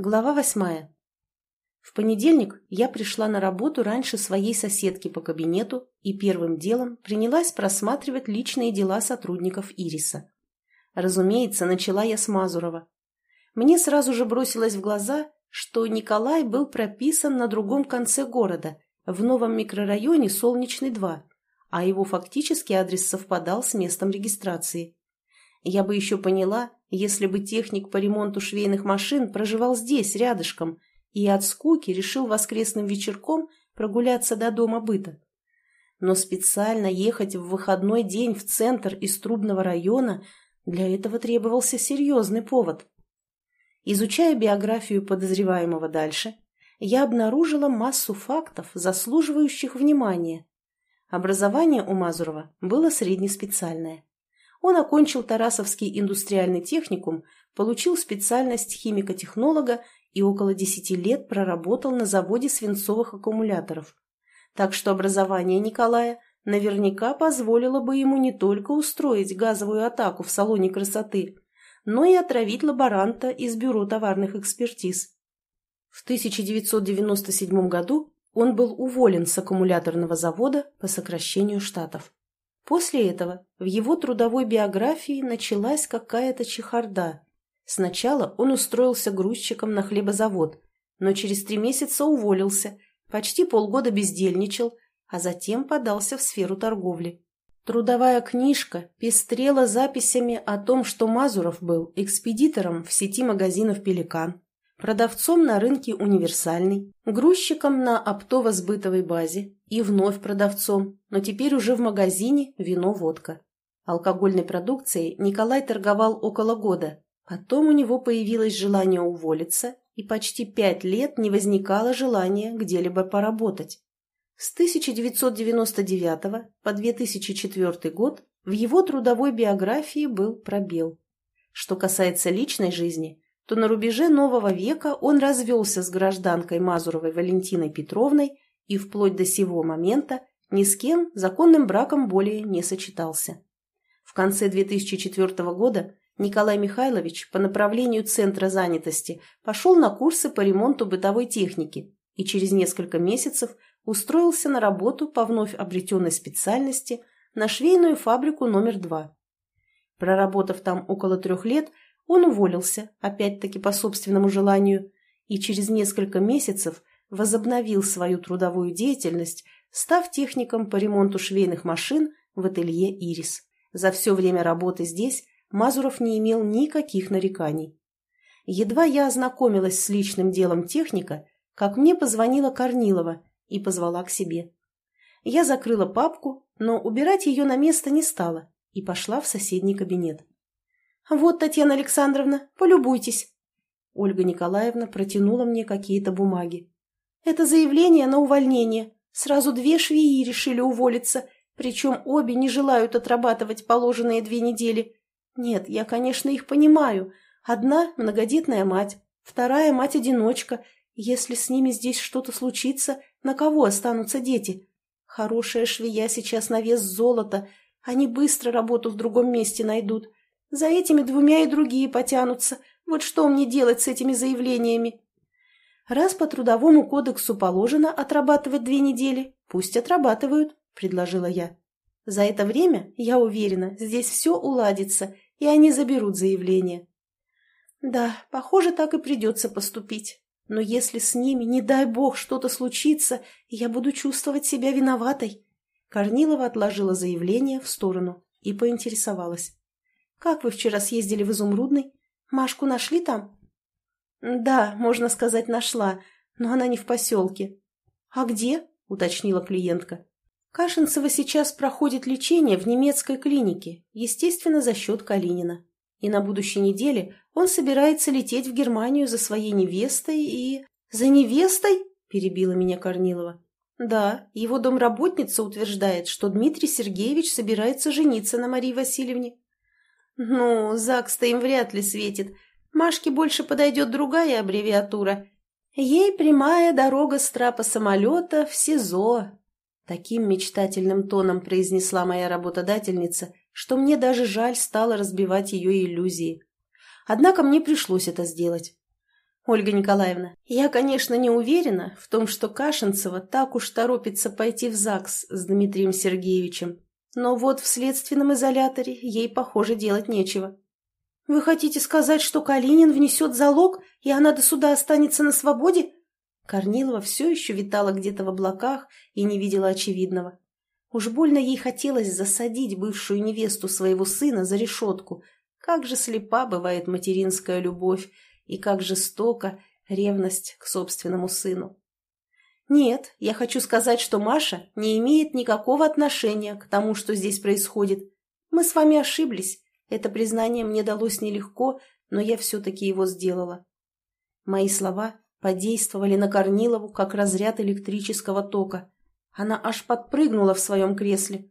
Глава восьмая. В понедельник я пришла на работу раньше своей соседки по кабинету и первым делом принялась просматривать личные дела сотрудников Ириса. Разумеется, начала я с Мазурова. Мне сразу же бросилось в глаза, что Николай был прописан на другом конце города, в новом микрорайоне Солнечный 2, а его фактический адрес совпадал с местом регистрации. Я бы еще поняла, если бы техник по ремонту швейных машин проживал здесь, рядышком, и от скуки решил воскресным вечерком прогуляться до дома быта. Но специально ехать в выходной день в центр из Трубного района для этого требовался серьезный повод. Изучая биографию подозреваемого дальше, я обнаружила массу фактов, заслуживающих внимания. Образование у Мазурова было среднеспециальное. Он окончил Тарасовский индустриальный техникум, получил специальность химико-технолога и около 10 лет проработал на заводе свинцовых аккумуляторов. Так что образование Николая наверняка позволило бы ему не только устроить газовую атаку в салоне красоты, но и отравить лаборанта из Бюро товарных экспертиз. В 1997 году он был уволен с аккумуляторного завода по сокращению штатов. После этого в его трудовой биографии началась какая-то чехарда. Сначала он устроился грузчиком на хлебозавод, но через три месяца уволился, почти полгода бездельничал, а затем подался в сферу торговли. Трудовая книжка пестрела записями о том, что Мазуров был экспедитором в сети магазинов «Пеликан», продавцом на рынке «Универсальный», грузчиком на оптово-сбытовой базе и вновь продавцом, но теперь уже в магазине «Вино-водка». Алкогольной продукцией Николай торговал около года, потом у него появилось желание уволиться, и почти пять лет не возникало желания где-либо поработать. С 1999 по 2004 год в его трудовой биографии был пробел. Что касается личной жизни – то на рубеже нового века он развелся с гражданкой Мазуровой Валентиной Петровной и вплоть до сего момента ни с кем законным браком более не сочетался. В конце 2004 года Николай Михайлович по направлению Центра занятости пошел на курсы по ремонту бытовой техники и через несколько месяцев устроился на работу по вновь обретенной специальности на швейную фабрику номер два. Проработав там около трех лет, он уволился, опять-таки по собственному желанию, и через несколько месяцев возобновил свою трудовую деятельность, став техником по ремонту швейных машин в ателье «Ирис». За все время работы здесь Мазуров не имел никаких нареканий. Едва я ознакомилась с личным делом техника, как мне позвонила Корнилова и позвала к себе. Я закрыла папку, но убирать ее на место не стала и пошла в соседний кабинет. «Вот, Татьяна Александровна, полюбуйтесь». Ольга Николаевна протянула мне какие-то бумаги. «Это заявление на увольнение. Сразу две швеи решили уволиться, причем обе не желают отрабатывать положенные две недели. Нет, я, конечно, их понимаю. Одна – многодетная мать, вторая – мать-одиночка. Если с ними здесь что-то случится, на кого останутся дети? Хорошая швея сейчас на вес золота. Они быстро работу в другом месте найдут. За этими двумя и другие потянутся. Вот что мне делать с этими заявлениями? Раз по трудовому кодексу положено отрабатывать две недели, пусть отрабатывают, предложила я. За это время, я уверена, здесь все уладится, и они заберут заявление. Да, похоже, так и придется поступить. Но если с ними, не дай бог, что-то случится, я буду чувствовать себя виноватой. Корнилова отложила заявление в сторону и поинтересовалась. «Как вы вчера съездили в Изумрудный? Машку нашли там?» «Да, можно сказать, нашла, но она не в поселке». «А где?» – уточнила клиентка. «Кашинцева сейчас проходит лечение в немецкой клинике, естественно, за счет Калинина. И на будущей неделе он собирается лететь в Германию за своей невестой и...» «За невестой?» – перебила меня Корнилова. «Да, его домработница утверждает, что Дмитрий Сергеевич собирается жениться на Марии Васильевне. «Ну, ЗАГС-то им вряд ли светит. Машке больше подойдет другая аббревиатура. Ей прямая дорога с трапа самолета в СИЗО». Таким мечтательным тоном произнесла моя работодательница, что мне даже жаль стало разбивать ее иллюзии. Однако мне пришлось это сделать. Ольга Николаевна, я, конечно, не уверена в том, что Кашинцева так уж торопится пойти в ЗАГС с Дмитрием Сергеевичем, но вот в следственном изоляторе ей, похоже, делать нечего. Вы хотите сказать, что Калинин внесет залог, и она до суда останется на свободе? Корнилова все еще витала где-то в облаках и не видела очевидного. Уж больно ей хотелось засадить бывшую невесту своего сына за решетку. Как же слепа бывает материнская любовь, и как жестока ревность к собственному сыну. Нет, я хочу сказать, что Маша не имеет никакого отношения к тому, что здесь происходит. Мы с вами ошиблись. Это признание мне далось нелегко, но я все-таки его сделала. Мои слова подействовали на Корнилову, как разряд электрического тока. Она аж подпрыгнула в своем кресле.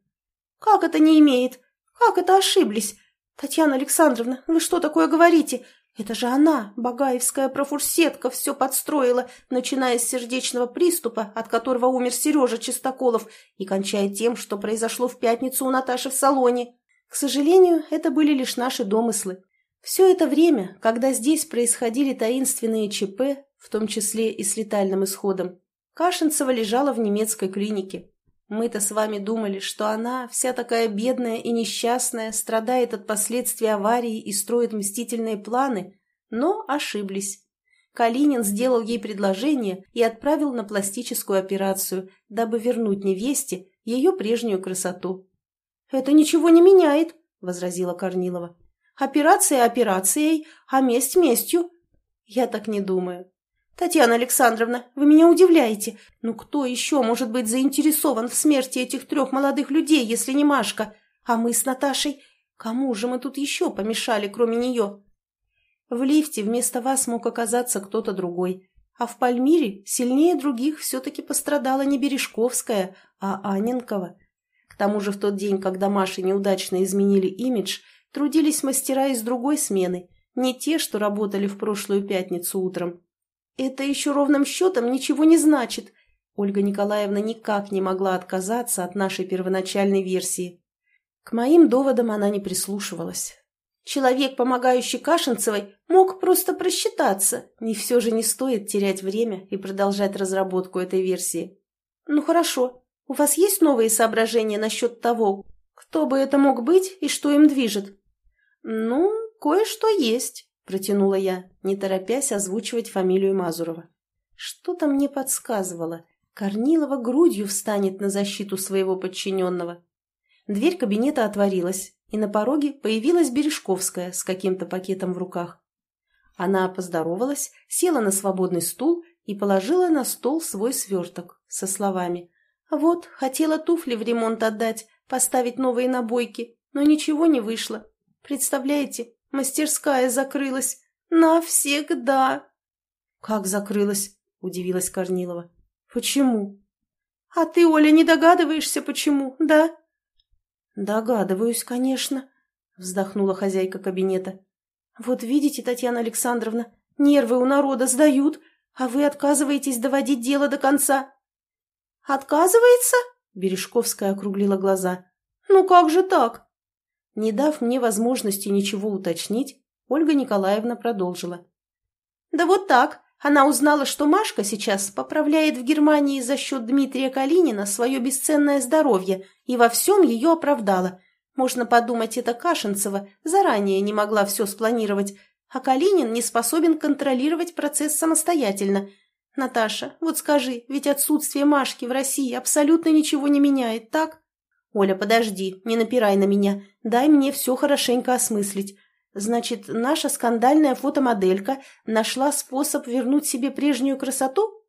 «Как это не имеет? Как это ошиблись? Татьяна Александровна, вы что такое говорите? Это же она, багаевская профурсетка, все подстроила, начиная с сердечного приступа, от которого умер Сережа Чистоколов, и кончая тем, что произошло в пятницу у Наташи в салоне. К сожалению, это были лишь наши домыслы. Все это время, когда здесь происходили таинственные ЧП, в том числе и с летальным исходом, Кашинцева лежала в немецкой клинике. Мы-то с вами думали, что она, вся такая бедная и несчастная, страдает от последствий аварии и строит мстительные планы, но ошиблись. Калинин сделал ей предложение и отправил на пластическую операцию, дабы вернуть невесте ее прежнюю красоту. «Это ничего не меняет», — возразила Корнилова. «Операция операцией, а месть местью». «Я так не думаю. «Татьяна Александровна, вы меня удивляете. Ну кто еще может быть заинтересован в смерти этих трех молодых людей, если не Машка? А мы с Наташей? Кому же мы тут еще помешали, кроме нее?» В лифте вместо вас мог оказаться кто-то другой. А в Пальмире сильнее других все-таки пострадала не Бережковская, а Аненкова. К тому же в тот день, когда Маше неудачно изменили имидж, трудились мастера из другой смены, не те, что работали в прошлую пятницу утром. «Это еще ровным счетом ничего не значит». Ольга Николаевна никак не могла отказаться от нашей первоначальной версии. К моим доводам она не прислушивалась. Человек, помогающий Кашинцевой, мог просто просчитаться. Не все же не стоит терять время и продолжать разработку этой версии. Ну хорошо, у вас есть новые соображения насчет того, кто бы это мог быть и что им движет? Ну, кое-что есть протянула я, не торопясь озвучивать фамилию Мазурова. Что-то мне подсказывало. Корнилова грудью встанет на защиту своего подчиненного. Дверь кабинета отворилась, и на пороге появилась Бережковская с каким-то пакетом в руках. Она поздоровалась, села на свободный стул и положила на стол свой сверток со словами «Вот, хотела туфли в ремонт отдать, поставить новые набойки, но ничего не вышло. Представляете, Мастерская закрылась. Навсегда. Как закрылась? Удивилась Корнилова. Почему? А ты, Оля, не догадываешься, почему, да? Догадываюсь, конечно, вздохнула хозяйка кабинета. Вот видите, Татьяна Александровна, нервы у народа сдают, а вы отказываетесь доводить дело до конца. Отказывается? Бережковская округлила глаза. Ну как же так? Не дав мне возможности ничего уточнить, Ольга Николаевна продолжила. «Да вот так. Она узнала, что Машка сейчас поправляет в Германии за счет Дмитрия Калинина свое бесценное здоровье и во всем ее оправдала. Можно подумать, это Кашинцева заранее не могла все спланировать, а Калинин не способен контролировать процесс самостоятельно. Наташа, вот скажи, ведь отсутствие Машки в России абсолютно ничего не меняет, так?» «Оля, подожди, не напирай на меня. Дай мне все хорошенько осмыслить. Значит, наша скандальная фотомоделька нашла способ вернуть себе прежнюю красоту?»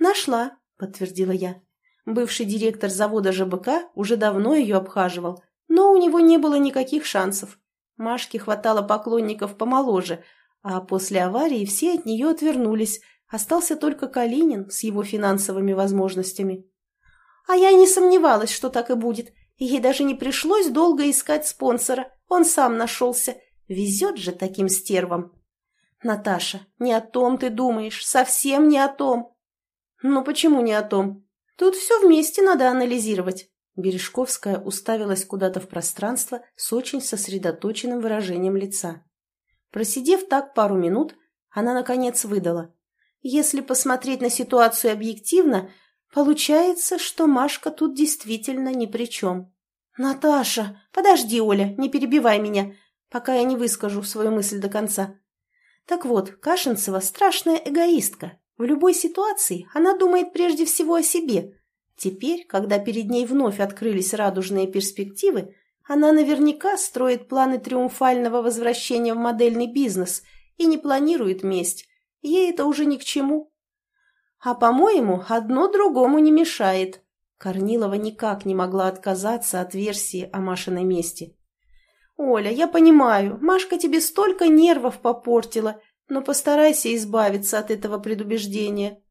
«Нашла», — подтвердила я. Бывший директор завода ЖБК уже давно ее обхаживал, но у него не было никаких шансов. Машке хватало поклонников помоложе, а после аварии все от нее отвернулись, остался только Калинин с его финансовыми возможностями. А я не сомневалась, что так и будет. Ей даже не пришлось долго искать спонсора. Он сам нашелся. Везет же таким стервам. Наташа, не о том ты думаешь, совсем не о том. Ну почему не о том? Тут все вместе надо анализировать. Бережковская уставилась куда-то в пространство с очень сосредоточенным выражением лица. Просидев так пару минут, Она, наконец, выдала. Если посмотреть на ситуацию объективно, получается, что Машка тут действительно ни при чем. «Наташа, подожди, Оля, не перебивай меня, пока я не выскажу свою мысль до конца. Так вот, Кашинцева страшная эгоистка. В любой ситуации она думает прежде всего о себе. Теперь, когда перед ней вновь открылись радужные перспективы, она наверняка строит планы триумфального возвращения в модельный бизнес и не планирует месть. Ей это уже ни к чему. А, по-моему, одно другому не мешает. Корнилова никак не могла отказаться от версии о Машиной мести. «Оля, я понимаю, Машка тебе столько нервов попортила, но постарайся избавиться от этого предубеждения».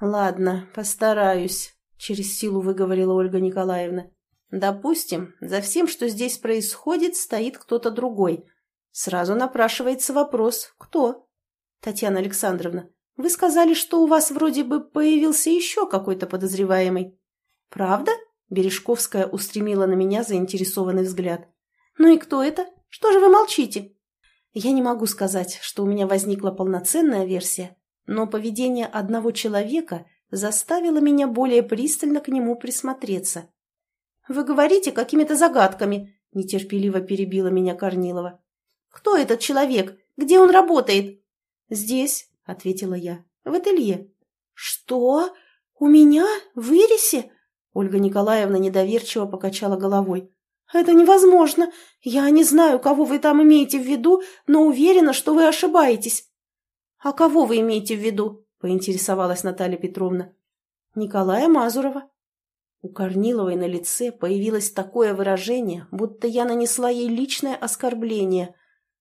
«Ладно, постараюсь», — через силу выговорила Ольга Николаевна. «Допустим, за всем, что здесь происходит, стоит кто-то другой. Сразу напрашивается вопрос, кто?» «Татьяна Александровна, вы сказали, что у вас вроде бы появился еще какой-то подозреваемый». «Правда?» – Бережковская устремила на меня заинтересованный взгляд. «Ну и кто это? Что же вы молчите?» Я не могу сказать, что у меня возникла полноценная версия, но поведение одного человека заставило меня более пристально к нему присмотреться. «Вы говорите какими-то загадками», – нетерпеливо перебила меня Корнилова. «Кто этот человек? Где он работает?» «Здесь», — ответила я, — «в ателье». «Что? У меня? В Ирисе?» Ольга Николаевна недоверчиво покачала головой. «Это невозможно. Я не знаю, кого вы там имеете в виду, но уверена, что вы ошибаетесь». «А кого вы имеете в виду?» – поинтересовалась Наталья Петровна. «Николая Мазурова». У Корниловой на лице появилось такое выражение, будто я нанесла ей личное оскорбление.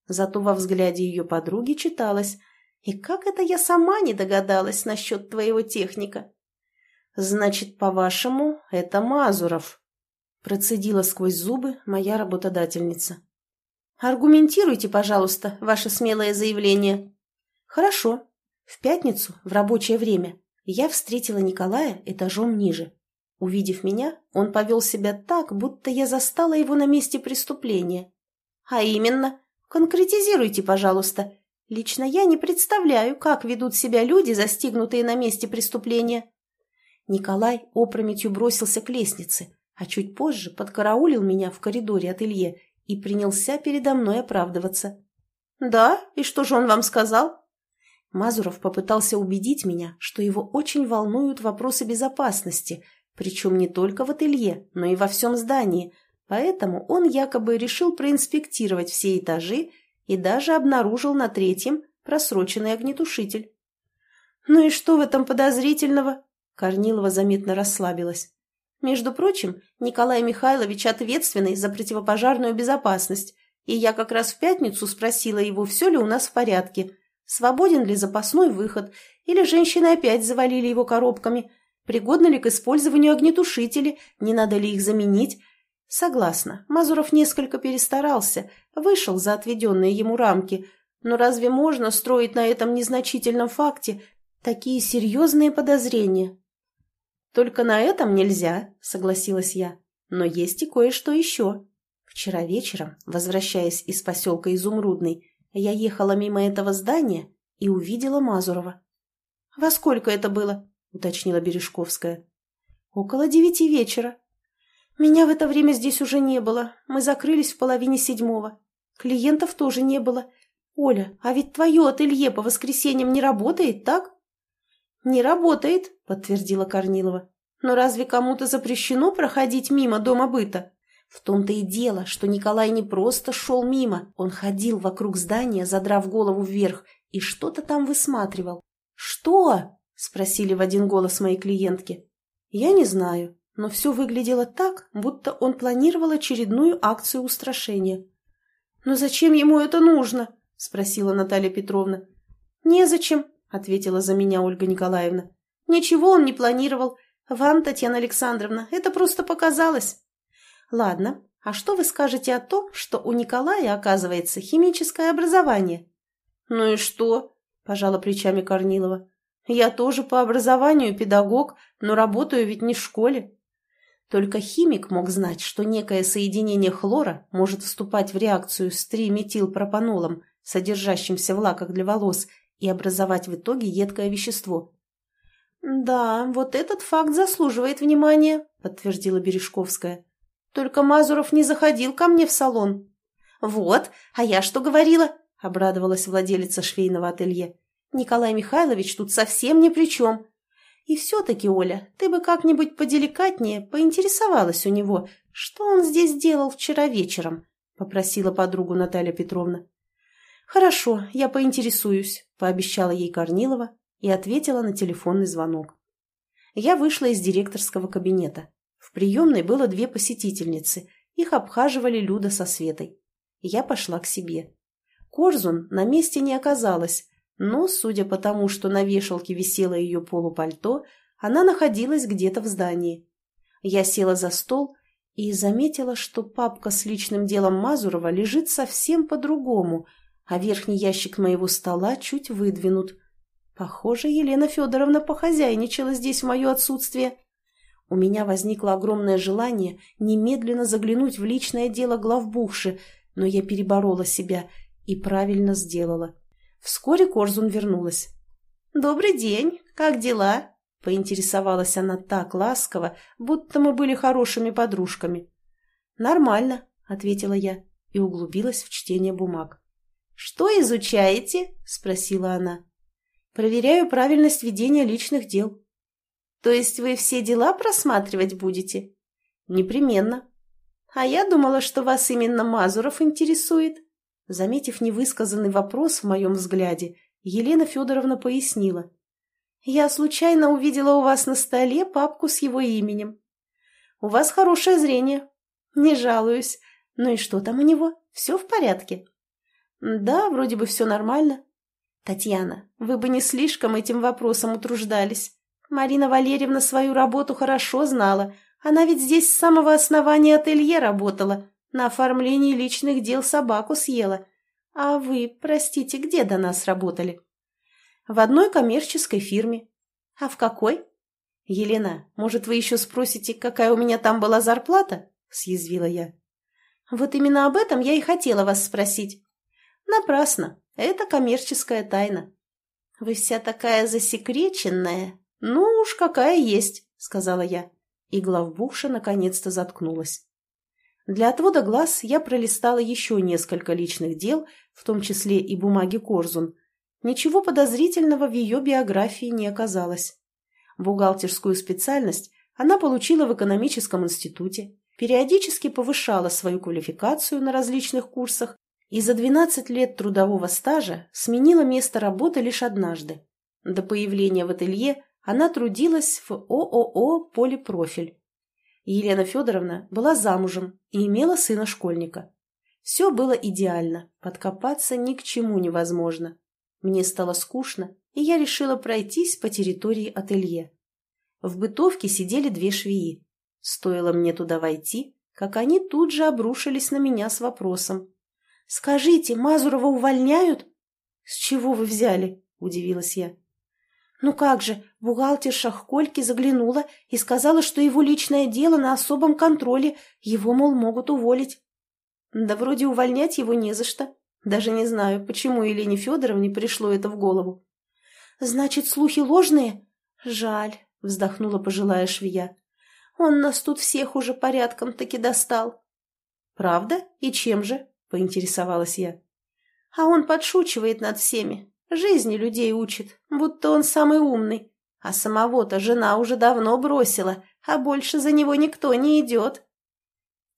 Зато во взгляде ее подруги читалось «И как это я сама не догадалась насчет твоего техника?» «Значит, по-вашему, это Мазуров?» Процедила сквозь зубы моя работодательница. «Аргументируйте, пожалуйста, ваше смелое заявление». «Хорошо. В пятницу, в рабочее время, я встретила Николая этажом ниже. Увидев меня, он повел себя так, будто я застала его на месте преступления. А именно, конкретизируйте, пожалуйста. Лично я не представляю, как ведут себя люди, застигнутые на месте преступления. Николай опрометью бросился к лестнице, а чуть позже подкараулил меня в коридоре ателье и принялся передо мной оправдываться. «Да? И что же он вам сказал?» Мазуров попытался убедить меня, что его очень волнуют вопросы безопасности, причем не только в ателье, но и во всем здании, поэтому он якобы решил проинспектировать все этажи и даже обнаружил на третьем просроченный огнетушитель. «Ну и что в этом подозрительного?» Корнилова заметно расслабилась. Между прочим, Николай Михайлович ответственный за противопожарную безопасность, и я как раз в пятницу спросила его, все ли у нас в порядке, свободен ли запасной выход, или женщины опять завалили его коробками, пригодны ли к использованию огнетушители, не надо ли их заменить. Согласна, Мазуров несколько перестарался, вышел за отведенные ему рамки, но разве можно строить на этом незначительном факте такие серьезные подозрения? «Только на этом нельзя», — согласилась я. «Но есть и кое-что еще. Вчера вечером, возвращаясь из поселка Изумрудный, я ехала мимо этого здания и увидела Мазурова». «Во сколько это было?» — уточнила Бережковская. «Около девяти вечера. Меня в это время здесь уже не было. Мы закрылись в половине седьмого. Клиентов тоже не было. Оля, а ведь твое ателье по воскресеньям не работает, так?» «Не работает», — подтвердила Корнилова. «Но разве кому-то запрещено проходить мимо дома быта?» В том-то и дело, что Николай не просто шел мимо, он ходил вокруг здания, задрав голову вверх, и что-то там высматривал. «Что?» — спросили в один голос мои клиентки. «Я не знаю, но все выглядело так, будто он планировал очередную акцию устрашения». «Но зачем ему это нужно?» — спросила Наталья Петровна. «Незачем», ответила за меня Ольга Николаевна. «Ничего он не планировал. Вам, Татьяна Александровна, это просто показалось». «Ладно, а что вы скажете о том, что у Николая, оказывается, химическое образование?» «Ну и что?» – пожала плечами Корнилова. «Я тоже по образованию педагог, но работаю ведь не в школе». Только химик мог знать, что некое соединение хлора может вступать в реакцию с триметилпропанолом, содержащимся в лаках для волос, и образовать в итоге едкое вещество. «Да, вот этот факт заслуживает внимания», — подтвердила Бережковская. «Только Мазуров не заходил ко мне в салон». «Вот, а я что говорила?» — обрадовалась владелица швейного ателье. «Николай Михайлович тут совсем ни при чем. И все-таки, Оля, ты бы как-нибудь поделикатнее поинтересовалась у него, что он здесь делал вчера вечером», — попросила подругу Наталья Петровна. «Хорошо, я поинтересуюсь», — пообещала ей Корнилова и ответила на телефонный звонок. Я вышла из директорского кабинета. В приемной было две посетительницы. Их обхаживали Люда со Светой. Я пошла к себе. Корзун на месте не оказалась, но, судя по тому, что на вешалке висело ее полупальто, она находилась где-то в здании. Я села за стол и заметила, что папка с личным делом Мазурова лежит совсем по-другому, а верхний ящик моего стола чуть выдвинут. Похоже, Елена Федоровна похозяйничала здесь в мое отсутствие. У меня возникло огромное желание немедленно заглянуть в личное дело главбухши, но я переборола себя и правильно сделала. Вскоре Корзун вернулась. «Добрый день, как дела?» — поинтересовалась она так ласково, будто мы были хорошими подружками. «Нормально», — ответила я и углубилась в чтение бумаг. «Что изучаете?» — спросила она. «Проверяю правильность ведения личных дел». «То есть вы все дела просматривать будете?» «Непременно». «А я думала, что вас именно Мазуров интересует». Заметив невысказанный вопрос в моем взгляде, Елена Федоровна пояснила. «Я случайно увидела у вас на столе папку с его именем. У вас хорошее зрение. Не жалуюсь. Ну и что там у него? Все в порядке?» «Да, вроде бы все нормально». «Татьяна, вы бы не слишком этим вопросом утруждались. Марина Валерьевна свою работу хорошо знала. Она ведь здесь с самого основания ателье работала. На оформлении личных дел собаку съела. А вы, простите, где до нас работали? В одной коммерческой фирме. А в какой? Елена, может, вы еще спросите, какая у меня там была зарплата? Съязвила я. Вот именно об этом я и хотела вас спросить. Напрасно. Это коммерческая тайна. Вы вся такая засекреченная. Ну уж какая есть, сказала я. И главбухша наконец-то заткнулась. Для отвода глаз я пролистала еще несколько личных дел, в том числе и бумаги Корзун. Ничего подозрительного в ее биографии не оказалось. Бухгалтерскую специальность она получила в экономическом институте, периодически повышала свою квалификацию на различных курсах и за 12 лет трудового стажа сменила место работы лишь однажды. До появления в ателье она трудилась в ООО «Полипрофиль», Елена Федоровна была замужем и имела сына-школьника. Все было идеально, подкопаться ни к чему невозможно. Мне стало скучно, и я решила пройтись по территории ателье. В бытовке сидели две швеи. Стоило мне туда войти, как они тут же обрушились на меня с вопросом. «Скажите, Мазурова увольняют?» «С чего вы взяли?» – удивилась я. Ну как же, бухгалтерша Хкольки заглянула и сказала, что его личное дело на особом контроле, его, мол, могут уволить. Да вроде увольнять его не за что. Даже не знаю, почему Елене Федоровне пришло это в голову. Значит, слухи ложные? Жаль, вздохнула пожилая швея. Он нас тут всех уже порядком таки достал. Правда? И чем же? Поинтересовалась я. А он подшучивает над всеми, Жизни людей учит, будто он самый умный. А самого-то жена уже давно бросила, а больше за него никто не идет.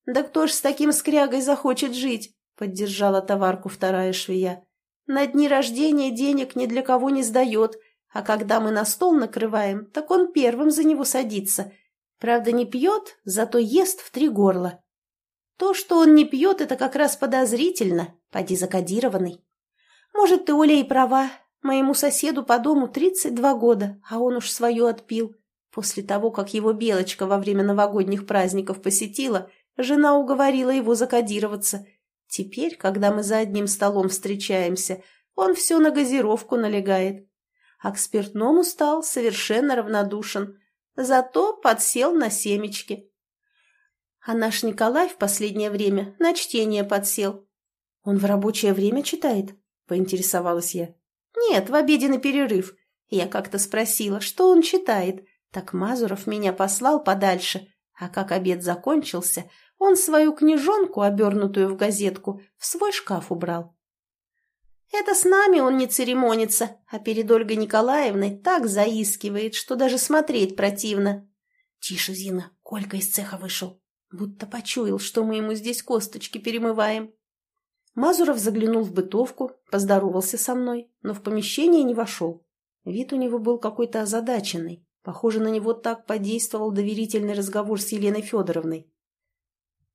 «Да кто ж с таким скрягой захочет жить?» — поддержала товарку вторая швея. «На дни рождения денег ни для кого не сдает, а когда мы на стол накрываем, так он первым за него садится. Правда, не пьет, зато ест в три горла. То, что он не пьет, это как раз подозрительно, поди закодированный. Может, ты, Оля, и права. Моему соседу по дому 32 года, а он уж свое отпил. После того, как его Белочка во время новогодних праздников посетила, жена уговорила его закодироваться. Теперь, когда мы за одним столом встречаемся, он все на газировку налегает. А к спиртному стал совершенно равнодушен. Зато подсел на семечки. А наш Николай в последнее время на чтение подсел. Он в рабочее время читает? — поинтересовалась я. Нет, в обеденный перерыв. Я как-то спросила, что он читает. Так Мазуров меня послал подальше. А как обед закончился, он свою книжонку, обернутую в газетку, в свой шкаф убрал. Это с нами он не церемонится, а перед Ольгой Николаевной так заискивает, что даже смотреть противно. Тише, Зина, Колька из цеха вышел. Будто почуял, что мы ему здесь косточки перемываем. Мазуров заглянул в бытовку, поздоровался со мной, но в помещение не вошел. Вид у него был какой-то озадаченный. Похоже, на него так подействовал доверительный разговор с Еленой Федоровной.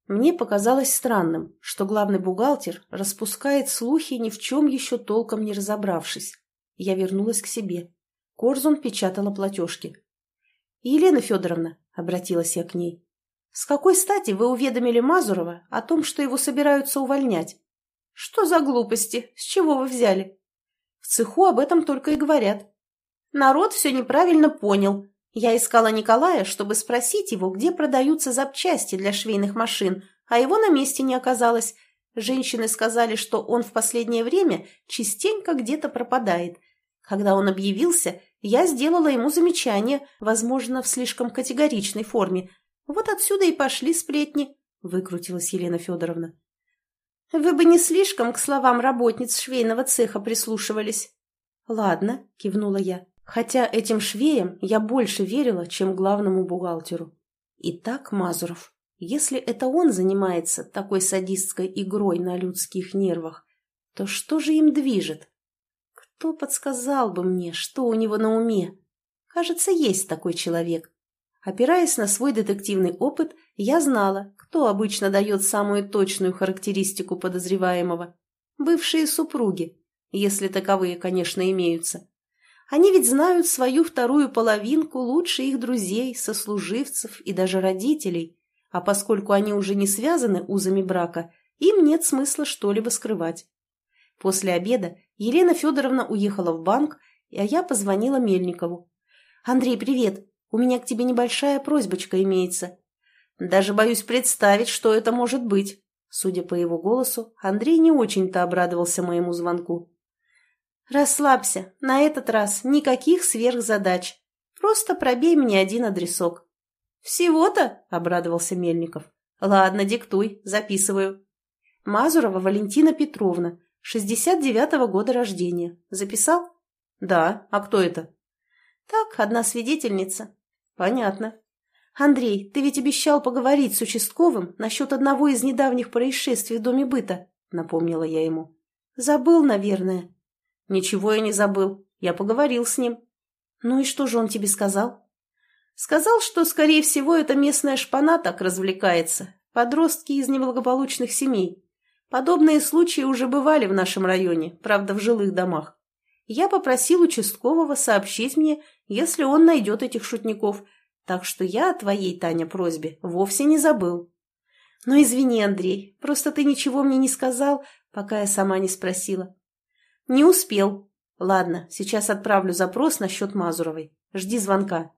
Мне показалось странным, что главный бухгалтер распускает слухи, ни в чем еще толком не разобравшись. Я вернулась к себе. Корзун печатала платежки. «Елена Федоровна», — обратилась я к ней, — «с какой стати вы уведомили Мазурова о том, что его собираются увольнять? Что за глупости? С чего вы взяли?» «В цеху об этом только и говорят». «Народ все неправильно понял», я искала Николая, чтобы спросить его, где продаются запчасти для швейных машин, а его на месте не оказалось. Женщины сказали, что он в последнее время частенько где-то пропадает. Когда он объявился, я сделала ему замечание, возможно, в слишком категоричной форме. Вот отсюда и пошли сплетни, — выкрутилась Елена Федоровна. Вы бы не слишком к словам работниц швейного цеха прислушивались. Ладно, — кивнула я. Хотя этим швеям я больше верила, чем главному бухгалтеру. Итак, Мазуров, если это он занимается такой садистской игрой на людских нервах, то что же им движет? Кто подсказал бы мне, что у него на уме? Кажется, есть такой человек. Опираясь на свой детективный опыт, я знала, кто обычно дает самую точную характеристику подозреваемого. Бывшие супруги, если таковые, конечно, имеются. Они ведь знают свою вторую половинку лучше их друзей, сослуживцев и даже родителей, а поскольку они уже не связаны узами брака, им нет смысла что-либо скрывать. После обеда Елена Федоровна уехала в банк, а я позвонила Мельникову. «Андрей, привет! У меня к тебе небольшая просьбочка имеется. Даже боюсь представить, что это может быть». Судя по его голосу, Андрей не очень-то обрадовался моему звонку. «Расслабься, на этот раз никаких сверхзадач. Просто пробей мне один адресок». «Всего-то?» – обрадовался Мельников. «Ладно, диктуй, записываю». «Мазурова Валентина Петровна, 69-го года рождения. Записал?» «Да. А кто это?» «Так, одна свидетельница». «Понятно». «Андрей, ты ведь обещал поговорить с участковым насчет одного из недавних происшествий в Доме быта», — напомнила я ему. «Забыл, наверное». «Ничего я не забыл. Я поговорил с ним». «Ну и что же он тебе сказал?» «Сказал, что, скорее всего, это местная шпана так развлекается. Подростки из неблагополучных семей. Подобные случаи уже бывали в нашем районе, правда, в жилых домах. Я попросил участкового сообщить мне, если он найдет этих шутников, так что я о твоей, Таня, просьбе вовсе не забыл. Ну, извини, Андрей, просто ты ничего мне не сказал, пока я сама не спросила. «Не успел. Ладно, сейчас отправлю запрос насчет Мазуровой. Жди звонка».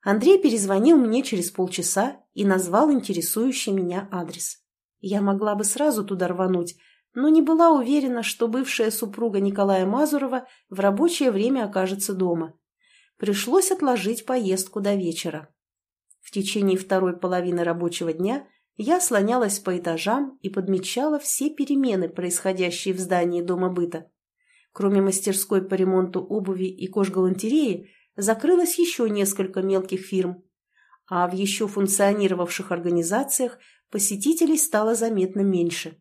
Андрей перезвонил мне через полчаса и назвал интересующий меня адрес. Я могла бы сразу туда рвануть, но не была уверена, что бывшая супруга Николая Мазурова в рабочее время окажется дома. Пришлось отложить поездку до вечера. В течение второй половины рабочего дня я слонялась по этажам и подмечала все перемены, происходящие в здании дома быта. Кроме мастерской по ремонту обуви и кожгалантереи, закрылось еще несколько мелких фирм, а в еще функционировавших организациях посетителей стало заметно меньше.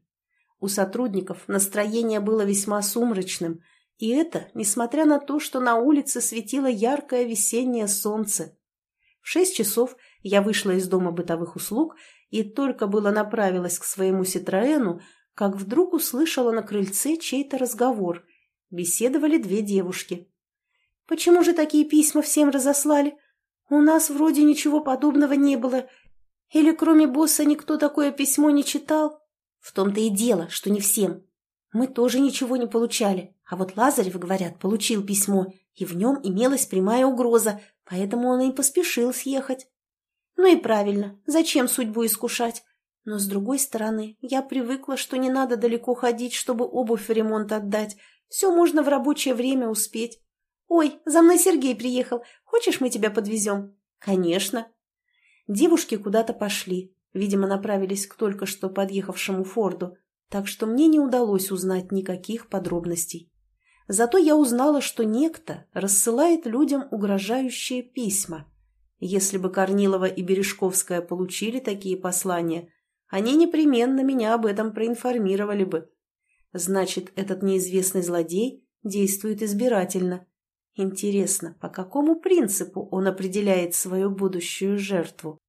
У сотрудников настроение было весьма сумрачным, и это несмотря на то, что на улице светило яркое весеннее солнце. В шесть часов я вышла из дома бытовых услуг и только было направилась к своему Ситроэну, как вдруг услышала на крыльце чей-то разговор – Беседовали две девушки. «Почему же такие письма всем разослали? У нас вроде ничего подобного не было. Или кроме босса никто такое письмо не читал? В том-то и дело, что не всем. Мы тоже ничего не получали. А вот Лазарев, говорят, получил письмо, и в нем имелась прямая угроза, поэтому он и поспешил съехать. Ну и правильно, зачем судьбу искушать? Но, с другой стороны, я привыкла, что не надо далеко ходить, чтобы обувь в ремонт отдать, Все можно в рабочее время успеть. Ой, за мной Сергей приехал. Хочешь, мы тебя подвезем? Конечно. Девушки куда-то пошли. Видимо, направились к только что подъехавшему Форду, так что мне не удалось узнать никаких подробностей. Зато я узнала, что некто рассылает людям угрожающие письма. Если бы Корнилова и Бережковская получили такие послания, они непременно меня об этом проинформировали бы. Значит, этот неизвестный злодей действует избирательно. Интересно, по какому принципу он определяет свою будущую жертву?